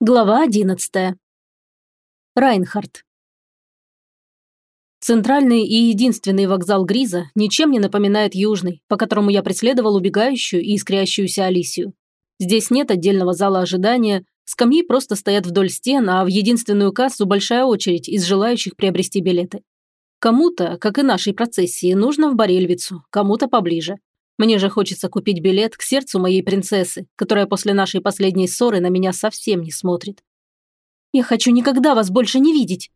Глава одиннадцатая. Райнхард. Центральный и единственный вокзал Гриза ничем не напоминает южный, по которому я преследовал убегающую и искрящуюся Алисию. Здесь нет отдельного зала ожидания, скамьи просто стоят вдоль стен, а в единственную кассу большая очередь из желающих приобрести билеты. Кому-то, как и нашей процессии, нужно в Борельвицу, кому-то поближе. Мне же хочется купить билет к сердцу моей принцессы, которая после нашей последней ссоры на меня совсем не смотрит. «Я хочу никогда вас больше не видеть!»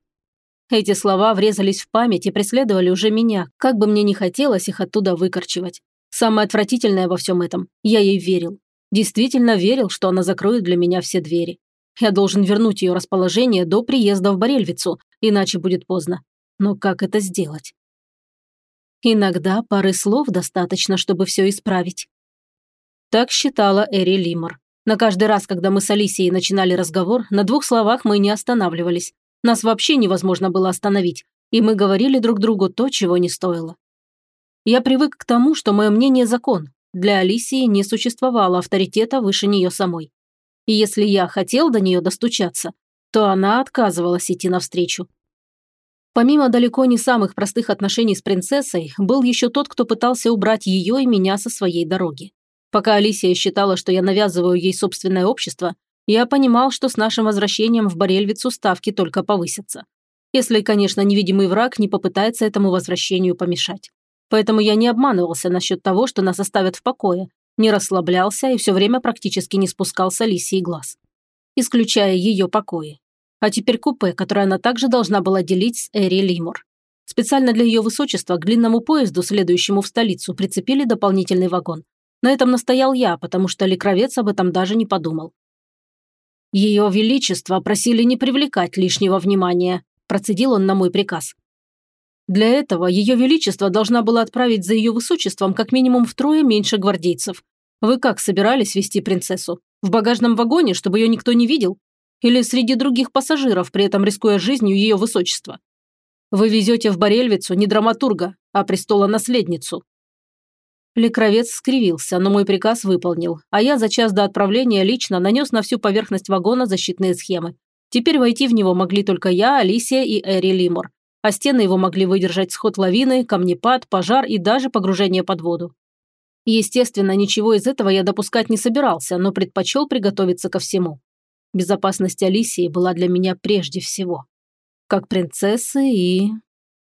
Эти слова врезались в память и преследовали уже меня, как бы мне не хотелось их оттуда выкорчевать. Самое отвратительное во всем этом – я ей верил. Действительно верил, что она закроет для меня все двери. Я должен вернуть ее расположение до приезда в Борельвицу, иначе будет поздно. Но как это сделать? Иногда пары слов достаточно, чтобы все исправить. Так считала Эри Лимор. На каждый раз, когда мы с Алисией начинали разговор, на двух словах мы не останавливались. Нас вообще невозможно было остановить, и мы говорили друг другу то, чего не стоило. Я привык к тому, что мое мнение – закон. Для Алисии не существовало авторитета выше нее самой. И если я хотел до нее достучаться, то она отказывалась идти навстречу. Помимо далеко не самых простых отношений с принцессой, был еще тот, кто пытался убрать ее и меня со своей дороги. Пока Алисия считала, что я навязываю ей собственное общество, я понимал, что с нашим возвращением в Борельвицу ставки только повысятся. Если, конечно, невидимый враг не попытается этому возвращению помешать. Поэтому я не обманывался насчет того, что нас оставят в покое, не расслаблялся и все время практически не спускал с Алисии глаз. Исключая ее покои а теперь купе, которое она также должна была делить с Эри Лимур. Специально для ее высочества к длинному поезду, следующему в столицу, прицепили дополнительный вагон. На этом настоял я, потому что Ликровец об этом даже не подумал. «Ее Величество просили не привлекать лишнего внимания», процедил он на мой приказ. Для этого Ее Величество должна была отправить за Ее Высочеством как минимум втрое меньше гвардейцев. Вы как собирались вести принцессу? В багажном вагоне, чтобы ее никто не видел? Или среди других пассажиров, при этом рискуя жизнью ее высочества? Вы везете в Борельвицу не драматурга, а престола-наследницу». Лекровец скривился, но мой приказ выполнил, а я за час до отправления лично нанес на всю поверхность вагона защитные схемы. Теперь войти в него могли только я, Алисия и Эри Лимор, а стены его могли выдержать сход лавины, камнепад, пожар и даже погружение под воду. Естественно, ничего из этого я допускать не собирался, но предпочел приготовиться ко всему. Безопасность Алисии была для меня прежде всего. Как принцессы и...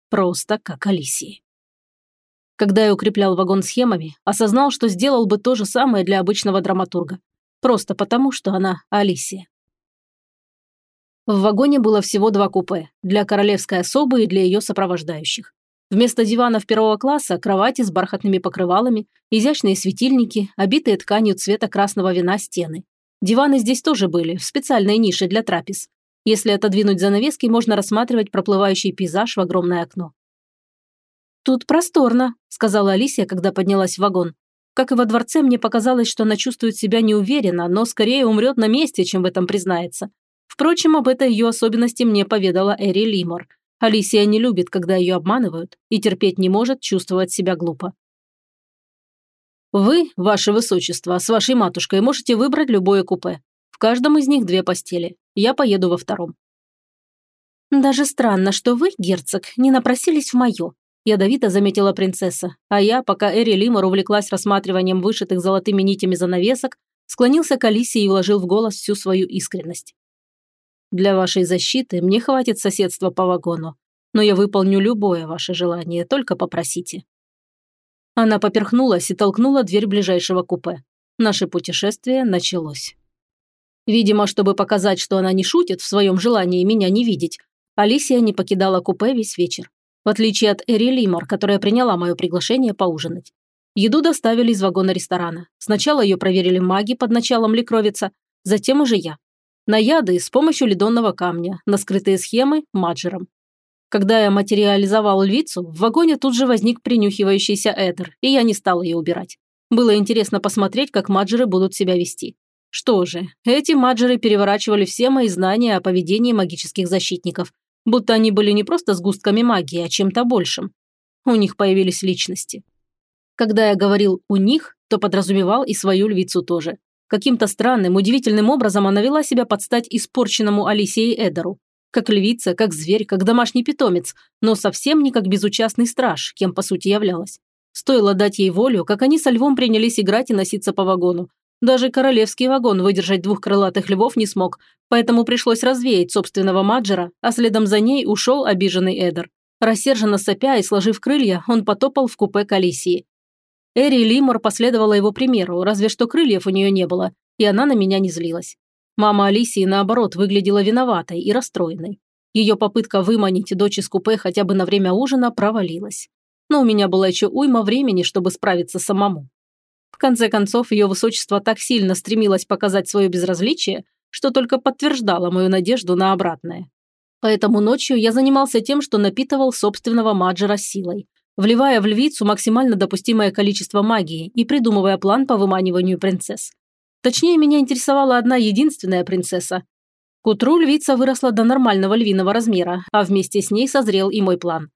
просто как Алисии. Когда я укреплял вагон схемами, осознал, что сделал бы то же самое для обычного драматурга. Просто потому, что она Алисия. В вагоне было всего два купе – для королевской особы и для ее сопровождающих. Вместо диванов первого класса – кровати с бархатными покрывалами, изящные светильники, обитые тканью цвета красного вина стены. Диваны здесь тоже были, в специальной нише для трапез. Если отодвинуть занавески, можно рассматривать проплывающий пейзаж в огромное окно. «Тут просторно», – сказала Алисия, когда поднялась в вагон. Как и во дворце, мне показалось, что она чувствует себя неуверенно, но скорее умрет на месте, чем в этом признается. Впрочем, об этой ее особенности мне поведала Эри Лимор. Алисия не любит, когда ее обманывают, и терпеть не может чувствовать себя глупо. Вы, ваше высочество, с вашей матушкой можете выбрать любое купе. В каждом из них две постели. Я поеду во втором. Даже странно, что вы, герцог, не напросились в мое. Ядовито заметила принцесса, а я, пока Эри Лимор увлеклась рассматриванием вышитых золотыми нитями занавесок, склонился к Алисе и вложил в голос всю свою искренность. «Для вашей защиты мне хватит соседства по вагону, но я выполню любое ваше желание, только попросите». Она поперхнулась и толкнула дверь ближайшего купе. Наше путешествие началось. Видимо, чтобы показать, что она не шутит в своем желании меня не видеть, Алисия не покидала купе весь вечер. В отличие от Эри Лимор, которая приняла мое приглашение поужинать. Еду доставили из вагона ресторана. Сначала ее проверили маги под началом Ликровица, затем уже я. На яды с помощью ледонного камня, на скрытые схемы – маджером. Когда я материализовал львицу, в вагоне тут же возник принюхивающийся Эдер, и я не стал ее убирать. Было интересно посмотреть, как маджеры будут себя вести. Что же, эти маджеры переворачивали все мои знания о поведении магических защитников, будто они были не просто сгустками магии, а чем-то большим. У них появились личности. Когда я говорил «у них», то подразумевал и свою львицу тоже. Каким-то странным, удивительным образом она вела себя под стать испорченному Алисией Эдеру. Как львица, как зверь, как домашний питомец, но совсем не как безучастный страж, кем по сути являлась. Стоило дать ей волю, как они со львом принялись играть и носиться по вагону. Даже королевский вагон выдержать двух крылатых львов не смог, поэтому пришлось развеять собственного маджера, а следом за ней ушел обиженный Эдер. Рассерженно сопя и сложив крылья, он потопал в купе к Алисии. Эри Лимор последовала его примеру, разве что крыльев у нее не было, и она на меня не злилась. Мама Алисии, наоборот, выглядела виноватой и расстроенной. Ее попытка выманить дочь из купе хотя бы на время ужина провалилась. Но у меня было еще уйма времени, чтобы справиться самому. В конце концов, ее высочество так сильно стремилось показать свое безразличие, что только подтверждало мою надежду на обратное. Поэтому ночью я занимался тем, что напитывал собственного маджера силой, вливая в львицу максимально допустимое количество магии и придумывая план по выманиванию принцесс. Точнее, меня интересовала одна единственная принцесса. К утру львица выросла до нормального львиного размера, а вместе с ней созрел и мой план.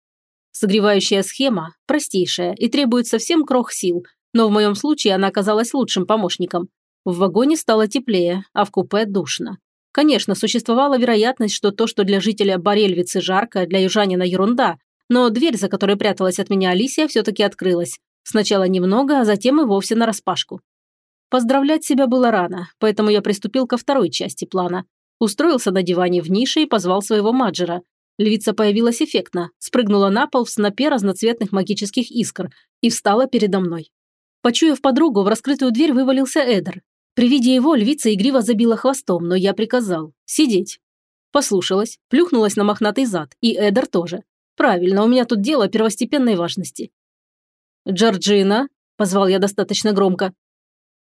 Согревающая схема, простейшая и требует совсем крох сил, но в моем случае она оказалась лучшим помощником. В вагоне стало теплее, а в купе душно. Конечно, существовала вероятность, что то, что для жителя Борельвицы жарко, для южанина ерунда, но дверь, за которой пряталась от меня Алисия, все-таки открылась. Сначала немного, а затем и вовсе нараспашку. Поздравлять себя было рано, поэтому я приступил ко второй части плана. Устроился на диване в нише и позвал своего маджера. Львица появилась эффектно, спрыгнула на пол в снопе разноцветных магических искр и встала передо мной. Почуяв подругу, в раскрытую дверь вывалился Эдер. При виде его львица игриво забила хвостом, но я приказал «сидеть». Послушалась, плюхнулась на мохнатый зад, и Эдер тоже. Правильно, у меня тут дело первостепенной важности. «Джорджина?» – позвал я достаточно громко.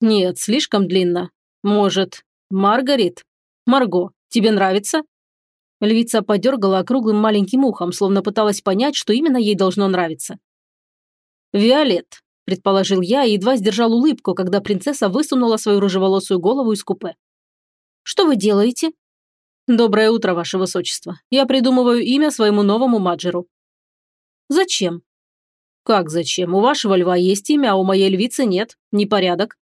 «Нет, слишком длинно. Может, Маргарит? Марго, тебе нравится?» Львица подергала округлым маленьким ухом, словно пыталась понять, что именно ей должно нравиться. «Виолет», – предположил я и едва сдержал улыбку, когда принцесса высунула свою рыжеволосую голову из купе. «Что вы делаете?» «Доброе утро, ваше высочество. Я придумываю имя своему новому маджеру». «Зачем?» «Как зачем? У вашего льва есть имя, а у моей львицы нет. Непорядок».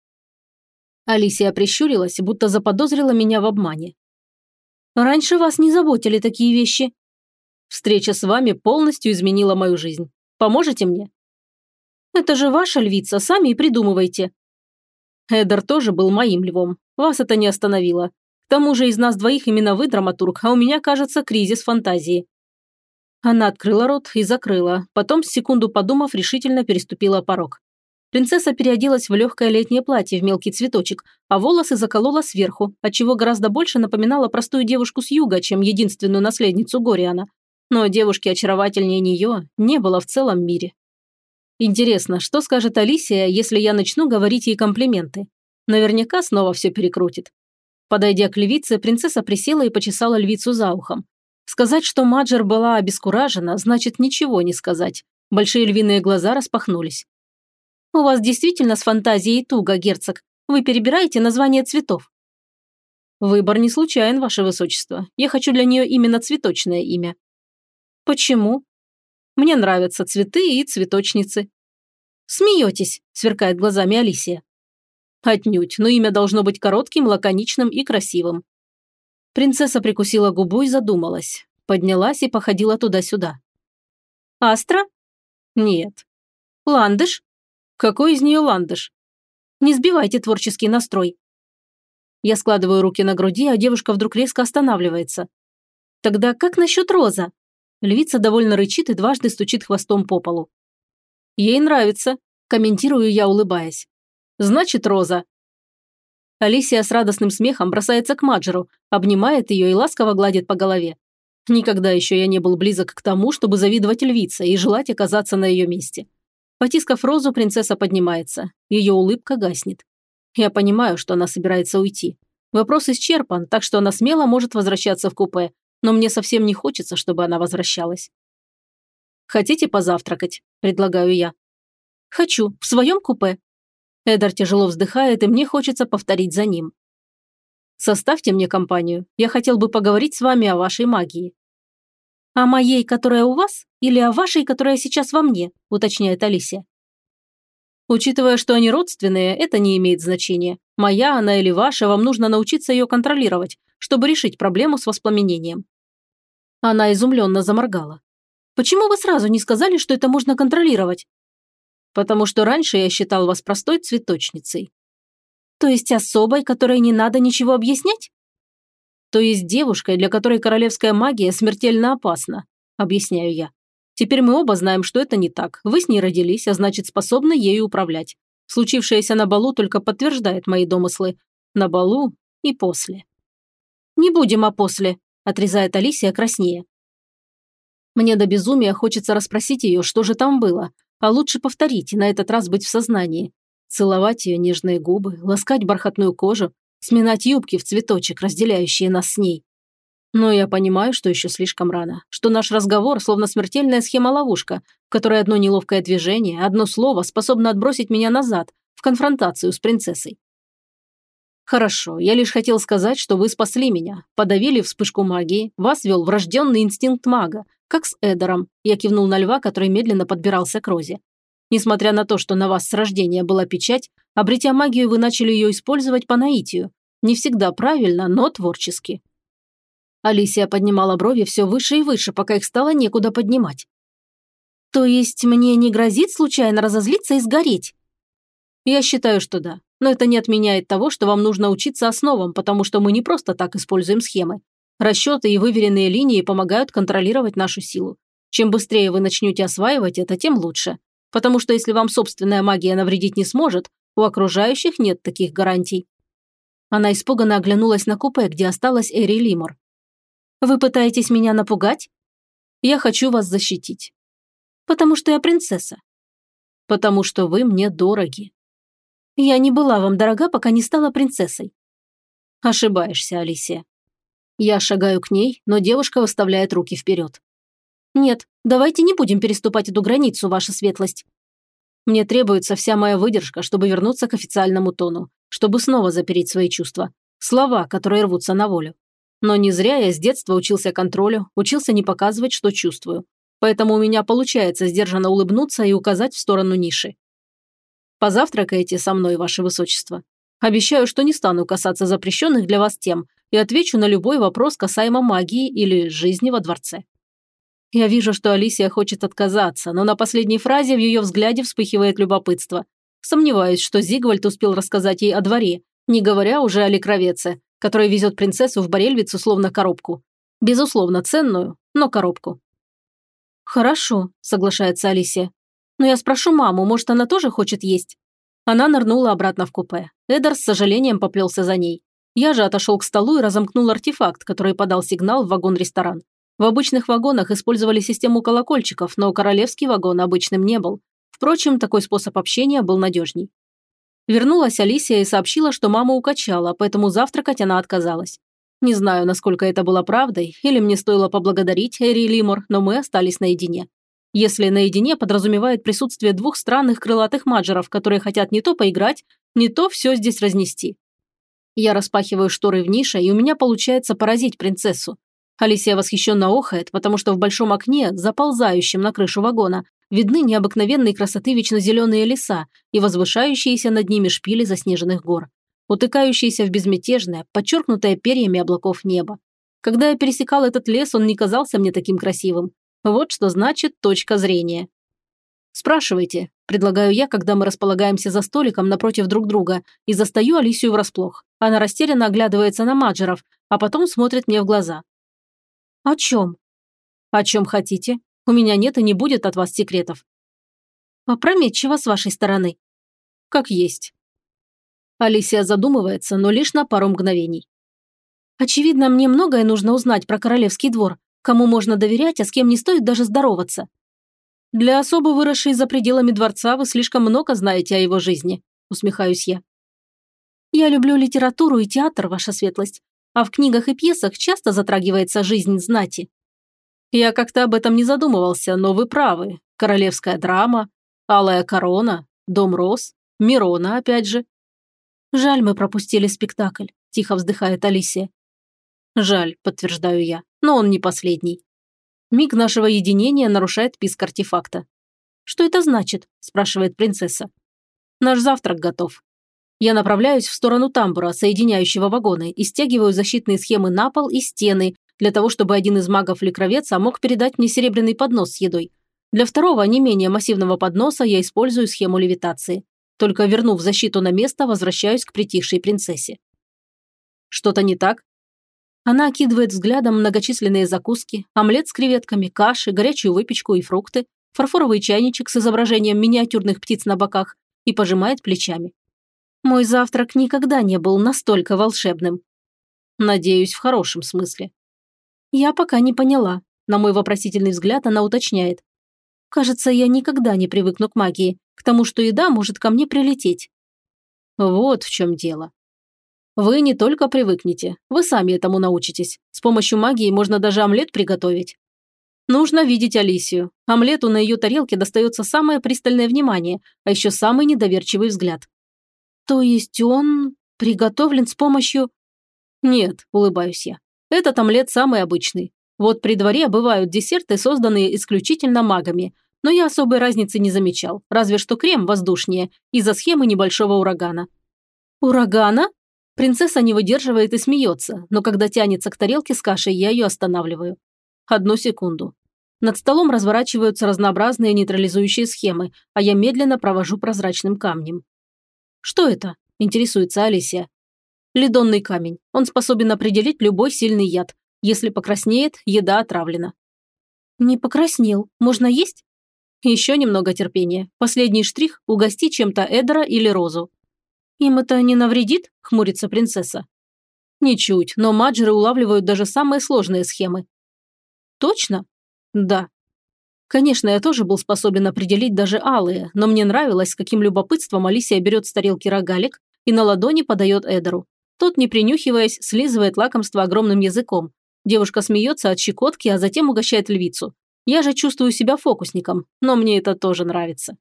Алисия прищурилась, будто заподозрила меня в обмане. «Раньше вас не заботили такие вещи». «Встреча с вами полностью изменила мою жизнь. Поможете мне?» «Это же ваша львица, сами и придумывайте». Эдер тоже был моим львом. Вас это не остановило. К тому же из нас двоих именно вы драматург, а у меня, кажется, кризис фантазии. Она открыла рот и закрыла, потом, секунду подумав, решительно переступила порог. Принцесса переоделась в легкое летнее платье в мелкий цветочек, а волосы заколола сверху, отчего гораздо больше напоминала простую девушку с юга, чем единственную наследницу Гориана. Но девушки очаровательнее нее не было в целом мире. Интересно, что скажет Алисия, если я начну говорить ей комплименты? Наверняка снова все перекрутит. Подойдя к львице, принцесса присела и почесала львицу за ухом. Сказать, что Маджер была обескуражена, значит ничего не сказать. Большие львиные глаза распахнулись. У вас действительно с фантазией туго, герцог. Вы перебираете названия цветов. Выбор не случайен, ваше высочество. Я хочу для нее именно цветочное имя. Почему? Мне нравятся цветы и цветочницы. Смеетесь, сверкает глазами Алисия. Отнюдь, но имя должно быть коротким, лаконичным и красивым. Принцесса прикусила губу и задумалась. Поднялась и походила туда-сюда. Астра? Нет. Ландыш? Какой из нее ландыш? Не сбивайте творческий настрой. Я складываю руки на груди, а девушка вдруг резко останавливается. Тогда как насчет роза? Львица довольно рычит и дважды стучит хвостом по полу. Ей нравится, комментирую я, улыбаясь. Значит, роза. Алисия с радостным смехом бросается к Маджеру, обнимает ее и ласково гладит по голове. Никогда еще я не был близок к тому, чтобы завидовать львице и желать оказаться на ее месте. Потискав розу, принцесса поднимается. Ее улыбка гаснет. Я понимаю, что она собирается уйти. Вопрос исчерпан, так что она смело может возвращаться в купе, но мне совсем не хочется, чтобы она возвращалась. «Хотите позавтракать?» – предлагаю я. «Хочу. В своем купе?» Эдар тяжело вздыхает, и мне хочется повторить за ним. «Составьте мне компанию. Я хотел бы поговорить с вами о вашей магии». «О моей, которая у вас, или о вашей, которая сейчас во мне?» – уточняет Алисия. Учитывая, что они родственные, это не имеет значения. Моя она или ваша, вам нужно научиться ее контролировать, чтобы решить проблему с воспламенением». Она изумленно заморгала. «Почему вы сразу не сказали, что это можно контролировать?» «Потому что раньше я считал вас простой цветочницей». «То есть особой, которой не надо ничего объяснять?» «То есть девушкой, для которой королевская магия смертельно опасна», объясняю я. «Теперь мы оба знаем, что это не так. Вы с ней родились, а значит, способны ею управлять. Случившееся на балу только подтверждает мои домыслы. На балу и после». «Не будем о после», отрезает Алисия краснее. Мне до безумия хочется расспросить ее, что же там было, а лучше повторить, на этот раз быть в сознании. Целовать ее нежные губы, ласкать бархатную кожу, сминать юбки в цветочек, разделяющие нас с ней. Но я понимаю, что еще слишком рано, что наш разговор словно смертельная схема-ловушка, в которой одно неловкое движение, одно слово способно отбросить меня назад, в конфронтацию с принцессой. Хорошо, я лишь хотел сказать, что вы спасли меня, подавили вспышку магии, вас вел врожденный инстинкт мага, как с Эдером. Я кивнул на льва, который медленно подбирался к Розе. Несмотря на то, что на вас с рождения была печать, обретя магию, вы начали ее использовать по наитию. Не всегда правильно, но творчески. Алисия поднимала брови все выше и выше, пока их стало некуда поднимать. «То есть мне не грозит случайно разозлиться и сгореть?» «Я считаю, что да. Но это не отменяет того, что вам нужно учиться основам, потому что мы не просто так используем схемы. Расчеты и выверенные линии помогают контролировать нашу силу. Чем быстрее вы начнете осваивать это, тем лучше. Потому что если вам собственная магия навредить не сможет, у окружающих нет таких гарантий. Она испуганно оглянулась на купе, где осталась Эри Лимор. «Вы пытаетесь меня напугать?» «Я хочу вас защитить». «Потому что я принцесса». «Потому что вы мне дороги». Я не была вам дорога, пока не стала принцессой». Ошибаешься, Алисия. Я шагаю к ней, но девушка выставляет руки вперед. «Нет, давайте не будем переступать эту границу, ваша светлость». Мне требуется вся моя выдержка, чтобы вернуться к официальному тону, чтобы снова запереть свои чувства. Слова, которые рвутся на волю. Но не зря я с детства учился контролю, учился не показывать, что чувствую. Поэтому у меня получается сдержанно улыбнуться и указать в сторону ниши. Позавтракаете со мной, ваше высочество. Обещаю, что не стану касаться запрещенных для вас тем и отвечу на любой вопрос касаемо магии или жизни во дворце. Я вижу, что Алисия хочет отказаться, но на последней фразе в ее взгляде вспыхивает любопытство. Сомневаюсь, что Зигвальд успел рассказать ей о дворе, не говоря уже о Лекровеце, который везет принцессу в Борельвицу словно коробку. Безусловно, ценную, но коробку. «Хорошо», – соглашается Алисия. Но я спрошу маму, может, она тоже хочет есть?» Она нырнула обратно в купе. Эдар с сожалением поплелся за ней. Я же отошел к столу и разомкнул артефакт, который подал сигнал в вагон-ресторан. В обычных вагонах использовали систему колокольчиков, но королевский вагон обычным не был. Впрочем, такой способ общения был надежней. Вернулась Алисия и сообщила, что мама укачала, поэтому завтракать она отказалась. Не знаю, насколько это было правдой, или мне стоило поблагодарить Эри Лимор, но мы остались наедине если наедине подразумевает присутствие двух странных крылатых маджеров, которые хотят не то поиграть, не то все здесь разнести. Я распахиваю шторы в нише, и у меня получается поразить принцессу. Алисия восхищенно охает, потому что в большом окне, заползающем на крышу вагона, видны необыкновенной красоты вечно зеленые леса и возвышающиеся над ними шпили заснеженных гор, утыкающиеся в безмятежное, подчеркнутое перьями облаков небо. Когда я пересекал этот лес, он не казался мне таким красивым. Вот что значит точка зрения. Спрашивайте, предлагаю я, когда мы располагаемся за столиком напротив друг друга, и застаю Алисию врасплох. Она растерянно оглядывается на Маджеров, а потом смотрит мне в глаза. «О чем?» «О чем хотите. У меня нет и не будет от вас секретов». «Опрометчиво с вашей стороны». «Как есть». Алисия задумывается, но лишь на пару мгновений. «Очевидно, мне многое нужно узнать про королевский двор. Кому можно доверять, а с кем не стоит даже здороваться. Для особо выросшей за пределами дворца вы слишком много знаете о его жизни, усмехаюсь я. Я люблю литературу и театр, ваша светлость, а в книгах и пьесах часто затрагивается жизнь знати. Я как-то об этом не задумывался, но вы правы. Королевская драма, Алая корона, Дом роз, Мирона опять же. Жаль, мы пропустили спектакль, тихо вздыхает Алисия. Жаль, подтверждаю я но он не последний. Миг нашего единения нарушает писк артефакта. «Что это значит?» – спрашивает принцесса. «Наш завтрак готов». Я направляюсь в сторону тамбура, соединяющего вагоны, и стягиваю защитные схемы на пол и стены, для того, чтобы один из магов-лекровеца мог передать мне серебряный поднос с едой. Для второго, не менее массивного подноса, я использую схему левитации. Только вернув защиту на место, возвращаюсь к притихшей принцессе. Что-то не так? Она окидывает взглядом многочисленные закуски, омлет с креветками, каши, горячую выпечку и фрукты, фарфоровый чайничек с изображением миниатюрных птиц на боках и пожимает плечами. Мой завтрак никогда не был настолько волшебным. Надеюсь, в хорошем смысле. Я пока не поняла. На мой вопросительный взгляд она уточняет. Кажется, я никогда не привыкну к магии, к тому, что еда может ко мне прилететь. Вот в чем дело. Вы не только привыкнете, вы сами этому научитесь. С помощью магии можно даже омлет приготовить. Нужно видеть Алисию. Омлету на ее тарелке достается самое пристальное внимание, а еще самый недоверчивый взгляд. То есть он приготовлен с помощью... Нет, улыбаюсь я. Этот омлет самый обычный. Вот при дворе бывают десерты, созданные исключительно магами, но я особой разницы не замечал, разве что крем воздушнее, из-за схемы небольшого урагана. Урагана? Принцесса не выдерживает и смеется, но когда тянется к тарелке с кашей, я ее останавливаю. Одну секунду. Над столом разворачиваются разнообразные нейтрализующие схемы, а я медленно провожу прозрачным камнем. «Что это?» – интересуется Алисия. «Ледонный камень. Он способен определить любой сильный яд. Если покраснеет, еда отравлена». «Не покраснел. Можно есть?» «Еще немного терпения. Последний штрих – угости чем-то Эдера или Розу». «Им это не навредит?» – хмурится принцесса. «Ничуть, но маджеры улавливают даже самые сложные схемы». «Точно?» «Да. Конечно, я тоже был способен определить даже алые, но мне нравилось, с каким любопытством Алисия берет с тарелки рогалик и на ладони подает Эдеру. Тот, не принюхиваясь, слизывает лакомство огромным языком. Девушка смеется от щекотки, а затем угощает львицу. Я же чувствую себя фокусником, но мне это тоже нравится.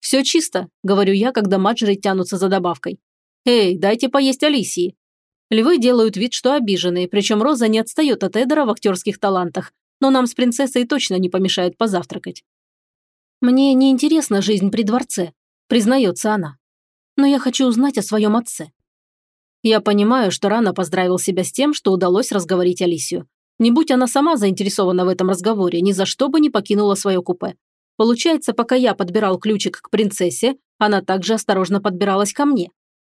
«Все чисто», – говорю я, когда маджеры тянутся за добавкой. «Эй, дайте поесть Алисии». Львы делают вид, что обиженные, причем Роза не отстает от Эдера в актерских талантах, но нам с принцессой точно не помешает позавтракать. Мне не интересна жизнь при дворце, признается она. Но я хочу узнать о своем отце. Я понимаю, что рано поздравил себя с тем, что удалось разговорить Алисию. Не будь она сама заинтересована в этом разговоре, ни за что бы не покинула свое купе. Получается, пока я подбирал ключик к принцессе, она также осторожно подбиралась ко мне.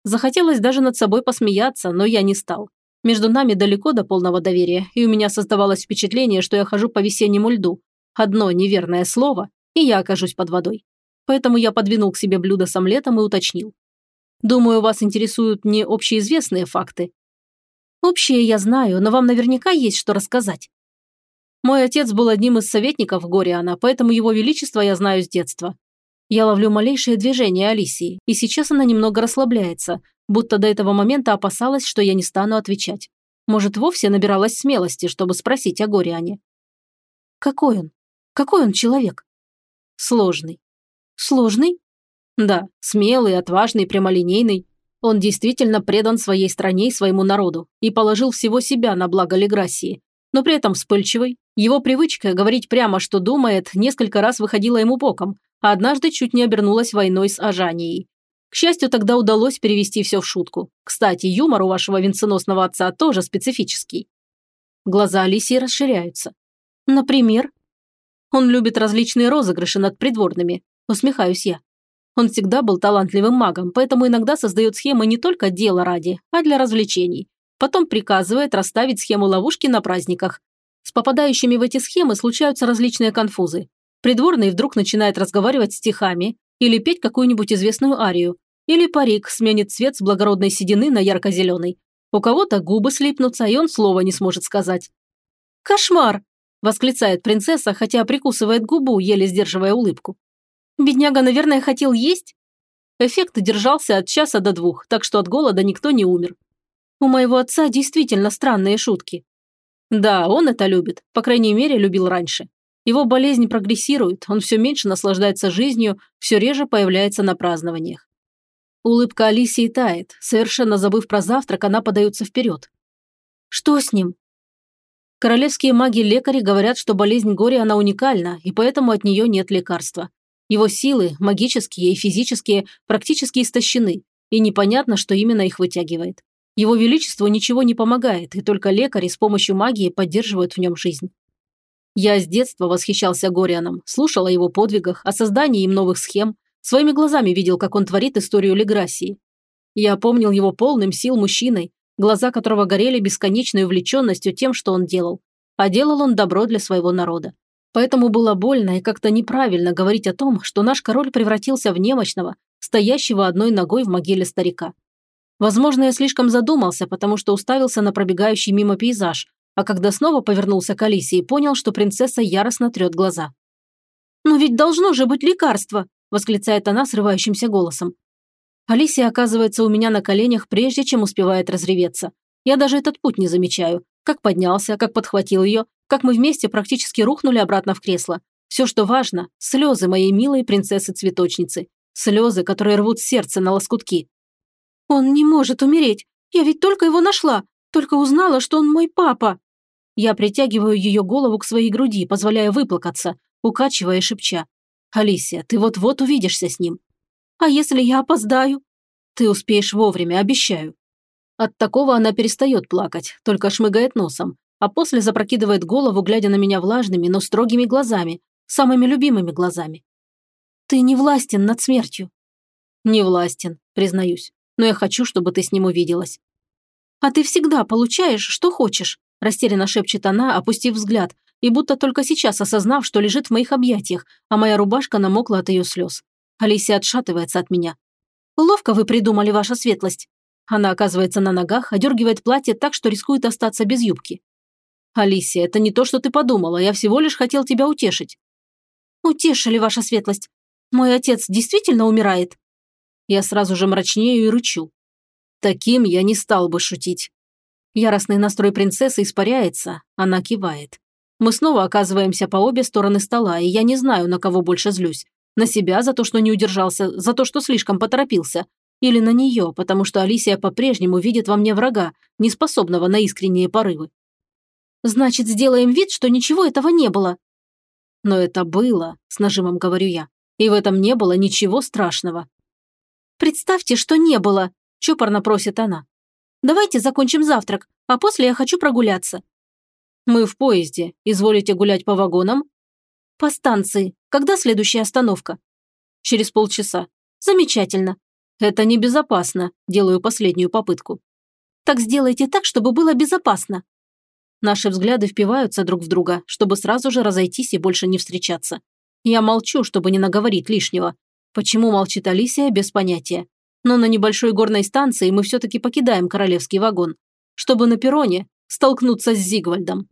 Захотелось даже над собой посмеяться, но я не стал. Между нами далеко до полного доверия, и у меня создавалось впечатление, что я хожу по весеннему льду. Одно неверное слово, и я окажусь под водой. Поэтому я подвинул к себе блюдо с омлетом и уточнил. Думаю, вас интересуют не общеизвестные факты. Общие я знаю, но вам наверняка есть что рассказать. Мой отец был одним из советников Гориана, поэтому его величество я знаю с детства. Я ловлю малейшее движение Алисии, и сейчас она немного расслабляется, будто до этого момента опасалась, что я не стану отвечать. Может, вовсе набиралась смелости, чтобы спросить о Гориане. Какой он? Какой он человек? Сложный. Сложный? Да, смелый, отважный, прямолинейный. Он действительно предан своей стране и своему народу и положил всего себя на благо Леграсии, но при этом вспыльчивый. Его привычка говорить прямо, что думает, несколько раз выходила ему боком, а однажды чуть не обернулась войной с Ажанией. К счастью, тогда удалось перевести все в шутку. Кстати, юмор у вашего венценосного отца тоже специфический. Глаза Алисии расширяются. Например? Он любит различные розыгрыши над придворными. Усмехаюсь я. Он всегда был талантливым магом, поэтому иногда создает схемы не только дела ради, а для развлечений. Потом приказывает расставить схему ловушки на праздниках. С попадающими в эти схемы случаются различные конфузы. Придворный вдруг начинает разговаривать стихами или петь какую-нибудь известную арию, или парик сменит цвет с благородной седины на ярко-зеленый. У кого-то губы слипнутся, и он слова не сможет сказать. «Кошмар!» – восклицает принцесса, хотя прикусывает губу, еле сдерживая улыбку. «Бедняга, наверное, хотел есть?» Эффект держался от часа до двух, так что от голода никто не умер. У моего отца действительно странные шутки. Да, он это любит, по крайней мере, любил раньше. Его болезнь прогрессирует, он все меньше наслаждается жизнью, все реже появляется на празднованиях. Улыбка Алисии тает. Совершенно забыв про завтрак, она подается вперед. Что с ним? Королевские маги-лекари говорят, что болезнь горя она уникальна, и поэтому от нее нет лекарства. Его силы, магические и физические, практически истощены. и непонятно, что именно их вытягивает. Его Величеству ничего не помогает, и только лекари с помощью магии поддерживают в нем жизнь. Я с детства восхищался Горианом, слушал о его подвигах, о создании им новых схем, своими глазами видел, как он творит историю Леграсии. Я помнил его полным сил мужчиной, глаза которого горели бесконечной увлеченностью тем, что он делал. А делал он добро для своего народа. Поэтому было больно и как-то неправильно говорить о том, что наш король превратился в немощного, стоящего одной ногой в могиле старика. Возможно, я слишком задумался, потому что уставился на пробегающий мимо пейзаж, а когда снова повернулся к Алисе и понял, что принцесса яростно трет глаза. «Но ведь должно же быть лекарство!» – восклицает она срывающимся голосом. Алисия оказывается у меня на коленях, прежде чем успевает разреветься. Я даже этот путь не замечаю. Как поднялся, как подхватил ее, как мы вместе практически рухнули обратно в кресло. Все, что важно – слезы моей милой принцессы-цветочницы. Слезы, которые рвут сердце на лоскутки. «Он не может умереть. Я ведь только его нашла. Только узнала, что он мой папа». Я притягиваю ее голову к своей груди, позволяя выплакаться, укачивая шепча. «Алисия, ты вот-вот увидишься с ним. А если я опоздаю? Ты успеешь вовремя, обещаю. От такого она перестает плакать, только шмыгает носом, а после запрокидывает голову, глядя на меня влажными, но строгими глазами, самыми любимыми глазами. Ты не властен над смертью. Не властен, признаюсь, но я хочу, чтобы ты с ним увиделась. А ты всегда получаешь, что хочешь, растерянно шепчет она, опустив взгляд, и будто только сейчас осознав, что лежит в моих объятиях, а моя рубашка намокла от ее слез. Алисия отшатывается от меня. «Ловко вы придумали, ваша светлость». Она оказывается на ногах, одергивает платье так, что рискует остаться без юбки. «Алисия, это не то, что ты подумала, я всего лишь хотел тебя утешить». «Утешили, ваша светлость. Мой отец действительно умирает?» Я сразу же мрачнею и рычу. Таким я не стал бы шутить. Яростный настрой принцессы испаряется, она кивает. Мы снова оказываемся по обе стороны стола, и я не знаю, на кого больше злюсь. На себя за то, что не удержался, за то, что слишком поторопился. Или на нее, потому что Алисия по-прежнему видит во мне врага, неспособного на искренние порывы. «Значит, сделаем вид, что ничего этого не было». «Но это было», – с нажимом говорю я. «И в этом не было ничего страшного». «Представьте, что не было», – чопорно просит она. «Давайте закончим завтрак, а после я хочу прогуляться». «Мы в поезде. Изволите гулять по вагонам?» «По станции. Когда следующая остановка?» «Через полчаса». «Замечательно». «Это небезопасно». Делаю последнюю попытку. «Так сделайте так, чтобы было безопасно». Наши взгляды впиваются друг в друга, чтобы сразу же разойтись и больше не встречаться. Я молчу, чтобы не наговорить лишнего. Почему молчит Алисия, без понятия. Но на небольшой горной станции мы все-таки покидаем королевский вагон, чтобы на перроне столкнуться с Зигвальдом.